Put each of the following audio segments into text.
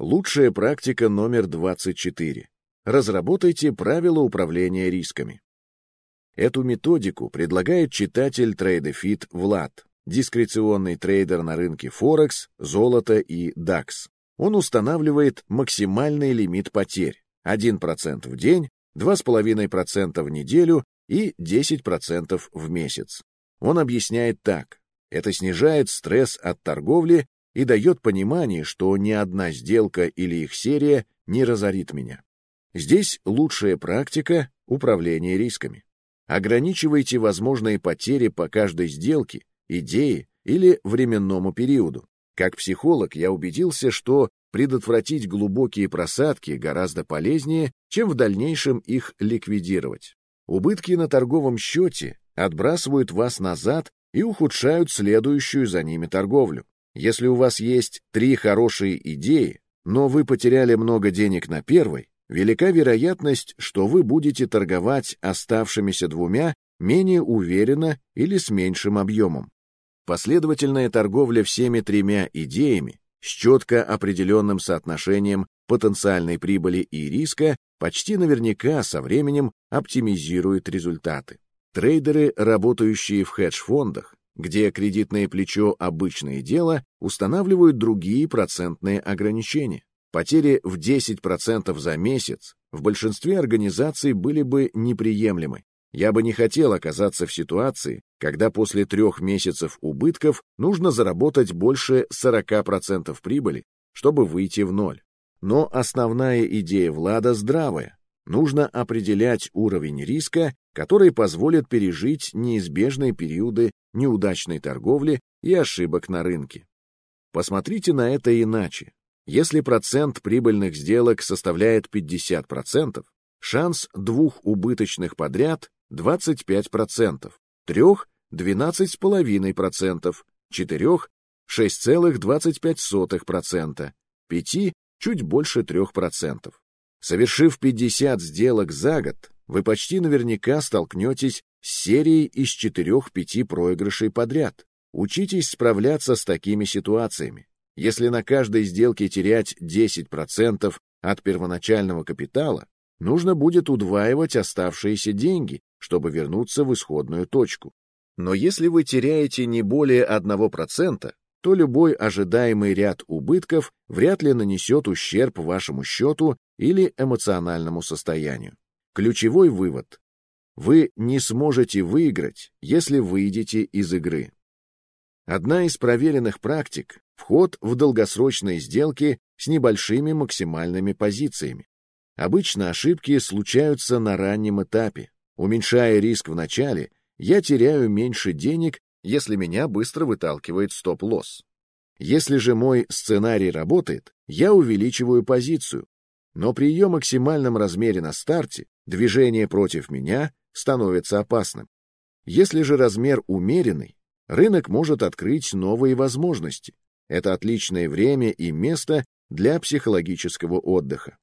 Лучшая практика номер 24. Разработайте правила управления рисками. Эту методику предлагает читатель TradeFit Влад, дискреционный трейдер на рынке Форекс, золото и DAX. Он устанавливает максимальный лимит потерь 1% в день, 2,5% в неделю и 10% в месяц. Он объясняет так. Это снижает стресс от торговли и дает понимание, что ни одна сделка или их серия не разорит меня. Здесь лучшая практика управления рисками. Ограничивайте возможные потери по каждой сделке, идее или временному периоду. Как психолог я убедился, что предотвратить глубокие просадки гораздо полезнее, чем в дальнейшем их ликвидировать. Убытки на торговом счете отбрасывают вас назад и ухудшают следующую за ними торговлю. Если у вас есть три хорошие идеи, но вы потеряли много денег на первой, велика вероятность, что вы будете торговать оставшимися двумя менее уверенно или с меньшим объемом. Последовательная торговля всеми тремя идеями с четко определенным соотношением потенциальной прибыли и риска почти наверняка со временем оптимизирует результаты. Трейдеры, работающие в хедж-фондах, где кредитное плечо – обычное дело, устанавливают другие процентные ограничения. Потери в 10% за месяц в большинстве организаций были бы неприемлемы. Я бы не хотел оказаться в ситуации, когда после трех месяцев убытков нужно заработать больше 40% прибыли, чтобы выйти в ноль. Но основная идея Влада здравая. Нужно определять уровень риска, который позволит пережить неизбежные периоды неудачной торговли и ошибок на рынке. Посмотрите на это иначе. Если процент прибыльных сделок составляет 50%, шанс двух убыточных подряд 25%, трех 12,5%, четырех 6,25%, пяти чуть больше 3%. Совершив 50 сделок за год, вы почти наверняка столкнетесь с серией из 4-5 проигрышей подряд. Учитесь справляться с такими ситуациями. Если на каждой сделке терять 10% от первоначального капитала, нужно будет удваивать оставшиеся деньги, чтобы вернуться в исходную точку. Но если вы теряете не более 1%, то любой ожидаемый ряд убытков вряд ли нанесет ущерб вашему счету или эмоциональному состоянию. Ключевой вывод. Вы не сможете выиграть, если выйдете из игры. Одна из проверенных практик – вход в долгосрочные сделки с небольшими максимальными позициями. Обычно ошибки случаются на раннем этапе. Уменьшая риск в начале, я теряю меньше денег если меня быстро выталкивает стоп-лосс. Если же мой сценарий работает, я увеличиваю позицию, но при ее максимальном размере на старте движение против меня становится опасным. Если же размер умеренный, рынок может открыть новые возможности. Это отличное время и место для психологического отдыха.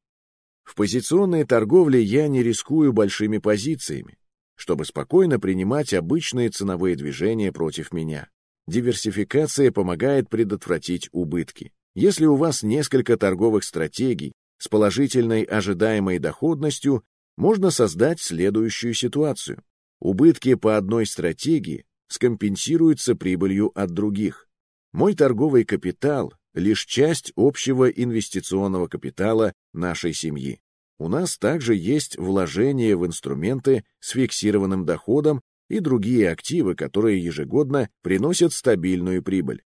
В позиционной торговле я не рискую большими позициями, чтобы спокойно принимать обычные ценовые движения против меня. Диверсификация помогает предотвратить убытки. Если у вас несколько торговых стратегий с положительной ожидаемой доходностью, можно создать следующую ситуацию. Убытки по одной стратегии скомпенсируются прибылью от других. Мой торговый капитал – лишь часть общего инвестиционного капитала нашей семьи. У нас также есть вложения в инструменты с фиксированным доходом и другие активы, которые ежегодно приносят стабильную прибыль.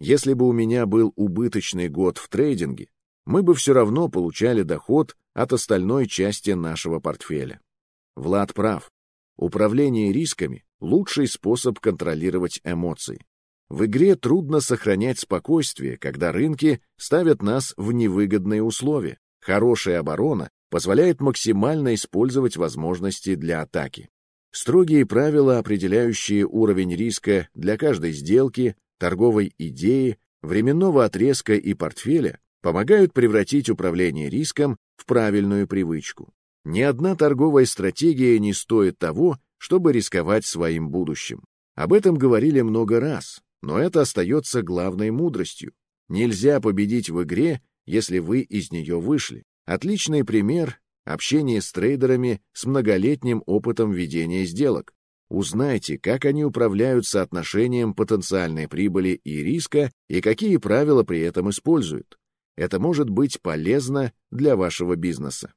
Если бы у меня был убыточный год в трейдинге, мы бы все равно получали доход от остальной части нашего портфеля. Влад прав. Управление рисками – лучший способ контролировать эмоции. В игре трудно сохранять спокойствие, когда рынки ставят нас в невыгодные условия. Хорошая оборона позволяет максимально использовать возможности для атаки. Строгие правила, определяющие уровень риска для каждой сделки, торговой идеи, временного отрезка и портфеля, помогают превратить управление риском в правильную привычку. Ни одна торговая стратегия не стоит того, чтобы рисковать своим будущим. Об этом говорили много раз, но это остается главной мудростью. Нельзя победить в игре, если вы из нее вышли. Отличный пример — общение с трейдерами с многолетним опытом ведения сделок. Узнайте, как они управляют соотношением потенциальной прибыли и риска и какие правила при этом используют. Это может быть полезно для вашего бизнеса.